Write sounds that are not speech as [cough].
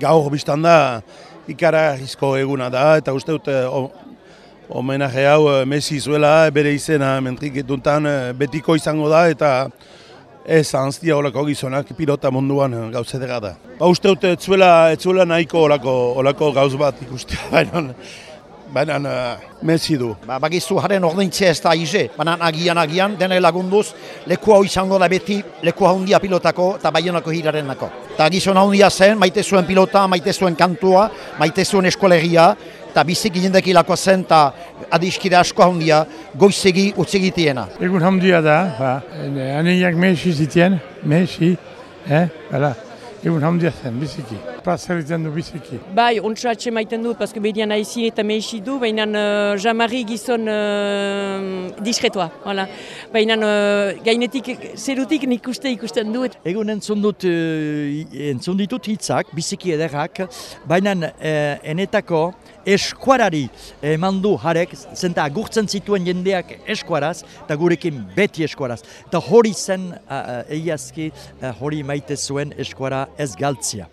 gaur biztan da ikaragizko eguna da, eta uste dut eh, homenaje hau eh, Messi zuela bere izena mentrik duntan eh, betiko izango da, eta ez anztia olako gizonak pilota munduan eh, gauz edera da. Ba uste dut ez zuela, ez zuela nahiko olako, olako gauz bat ikustea, [laughs] baina eh, Messi du. Ba, bagizu haren ordaintzea ez da ize, baina agian agian dene lagunduz leku hau izango da beti leku handia pilotako eta baionako hiraren nako. Eta gizon handia zen, maite zuen pilota, maite zuen kantua, maite zuen eskolegia, eta biziki jendekilakoa zen eta adiskide asko handia goizegi utzegitiena. Egun handia da, ba, aneiak mehesi zitien, mehesi, eh, bala, egun handia zen, biziki. Plazer egiten du biziki. Bai, ontsa atxe maiten du, paske bedian aizi eta mehisi du, baina uh, jamari gizon uh, diskretoa, voilà. Baina uh, gainetik, zerutik nik uste ikusten du. Egun entzun dut, eh, entzun ditut hitzak, biziki ederrak, baina eh, enetako eskuarari eman du jarek, zenta agurtzen zituen jendeak eskuaraz, eta gurekin beti eskuaraz. Eta hori zen, uh, egiazki, eh, hori maite zuen eskuara ez galtzia.